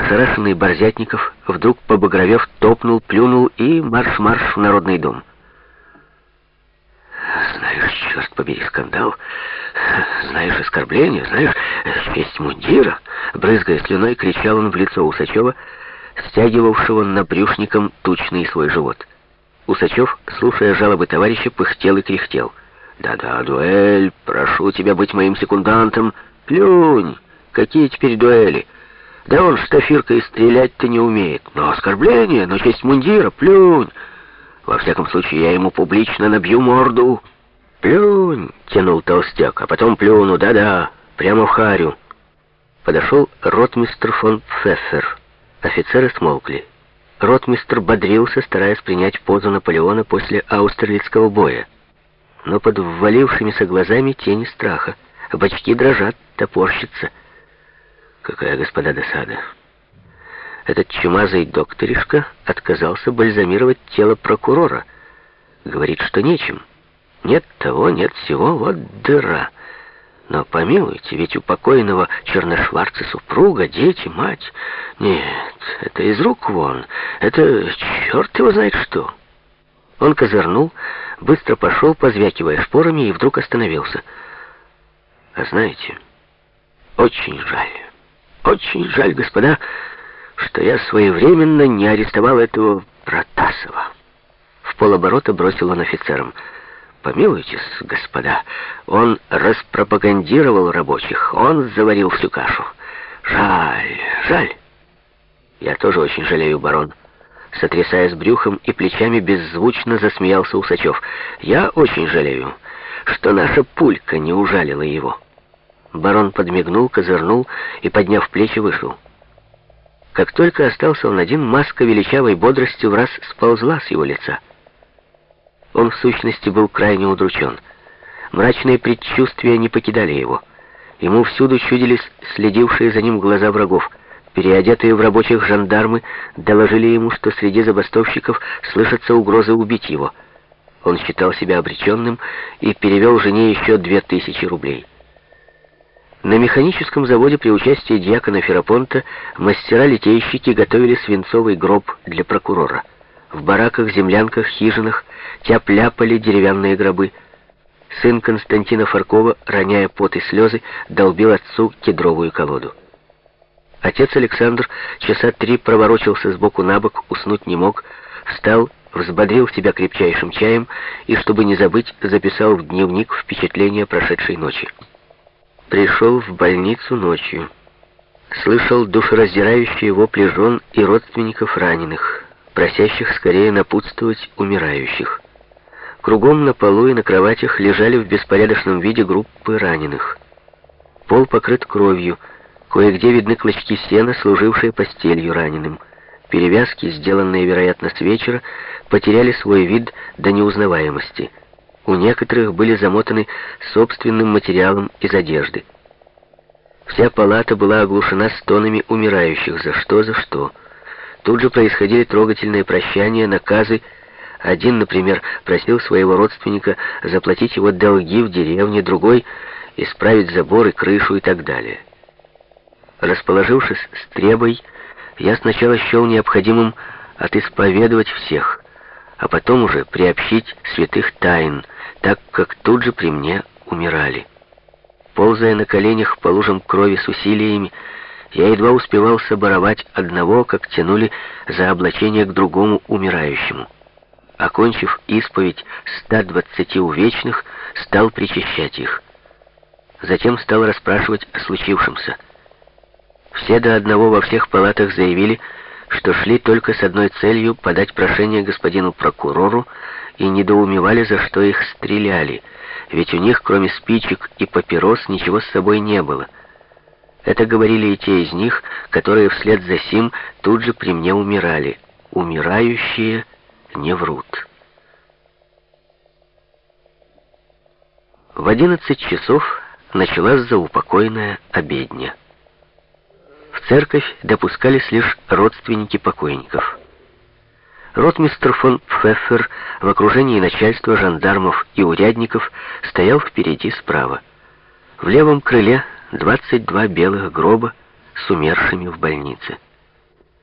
Ошарашенный Борзятников, вдруг побагровев, топнул, плюнул и марш-марш в Народный дом. Знаешь, черт побери, скандал. Знаешь, оскорбление, знаешь, честь мундира. Брызгая слюной, кричал он в лицо Усачева, стягивавшего набрюшником тучный свой живот. Усачев, слушая жалобы товарища, пыхтел и кряхтел. «Да-да, дуэль, прошу тебя быть моим секундантом. Плюнь! Какие теперь дуэли? Да он штафиркой стрелять-то не умеет. Но оскорбление, но честь мундира, плюнь! Во всяком случае, я ему публично набью морду». «Плюнь!» — тянул толстяк, а потом плюну, да-да, прямо в харю. Подошел ротмистр фон Пфеффер. Офицеры смолкли. Ротмистр бодрился, стараясь принять позу Наполеона после Аустерлицкого боя. Но под ввалившимися глазами тени страха. Бочки дрожат, топорщится. Какая, господа, досада. Этот чумазый докторишка отказался бальзамировать тело прокурора. Говорит, что нечем. Нет того, нет всего, вот дыра. Но помилуйте, ведь у покойного черношварца супруга, дети, мать. Нет, это из рук вон. Это черт его знает что. Он козырнул, быстро пошел, позвякивая шпорами, и вдруг остановился. А знаете, очень жаль, очень жаль, господа, что я своевременно не арестовал этого Протасова. В полоборота бросил он офицерам. Помилуйтесь, господа, он распропагандировал рабочих, он заварил всю кашу. Жаль, жаль. Я тоже очень жалею, барон. Сотрясаясь брюхом и плечами, беззвучно засмеялся Усачев. Я очень жалею, что наша пулька не ужалила его. Барон подмигнул, козырнул и, подняв плечи, вышел. Как только остался он один, маска величавой бодрости в раз сползла с его лица. Он в сущности был крайне удручен. Мрачные предчувствия не покидали его. Ему всюду чудились следившие за ним глаза врагов. Переодетые в рабочих жандармы доложили ему, что среди забастовщиков слышатся угрозы убить его. Он считал себя обреченным и перевел жене еще две тысячи рублей. На механическом заводе при участии дьякона Ферапонта мастера-литейщики готовили свинцовый гроб для прокурора. В бараках, землянках, хижинах тяп-ляпали деревянные гробы. Сын Константина Фаркова, роняя пот и слезы, долбил отцу кедровую колоду. Отец Александр часа три проворочился сбоку на бок, уснуть не мог, встал, взбодрил себя крепчайшим чаем и, чтобы не забыть, записал в дневник впечатления прошедшей ночи. Пришел в больницу ночью. Слышал душераздирающие вопли жен и родственников раненых просящих скорее напутствовать умирающих. Кругом на полу и на кроватях лежали в беспорядочном виде группы раненых. Пол покрыт кровью, кое-где видны клочки сена, служившие постелью раненым. Перевязки, сделанные, вероятно, с вечера, потеряли свой вид до неузнаваемости. У некоторых были замотаны собственным материалом из одежды. Вся палата была оглушена стонами умирающих, за что, за что. Тут же происходили трогательные прощания, наказы. Один, например, просил своего родственника заплатить его долги в деревне, другой — исправить забор и крышу и так далее. Расположившись с требой, я сначала счел необходимым отисповедовать всех, а потом уже приобщить святых тайн, так как тут же при мне умирали. Ползая на коленях по лужам крови с усилиями, я едва успевал соборовать одного, как тянули за облачение к другому умирающему. Окончив исповедь 120 увечных, стал причащать их. Затем стал расспрашивать о случившемся. Все до одного во всех палатах заявили, что шли только с одной целью подать прошение господину прокурору и недоумевали, за что их стреляли, ведь у них, кроме спичек и папирос, ничего с собой не было — это говорили и те из них, которые вслед за сим тут же при мне умирали. Умирающие не врут. В одиннадцать часов началась заупокойная обедня. В церковь допускались лишь родственники покойников. Ротмистр фон Пфеффер в окружении начальства жандармов и урядников стоял впереди справа. В левом крыле 22 белых гроба с умершими в больнице.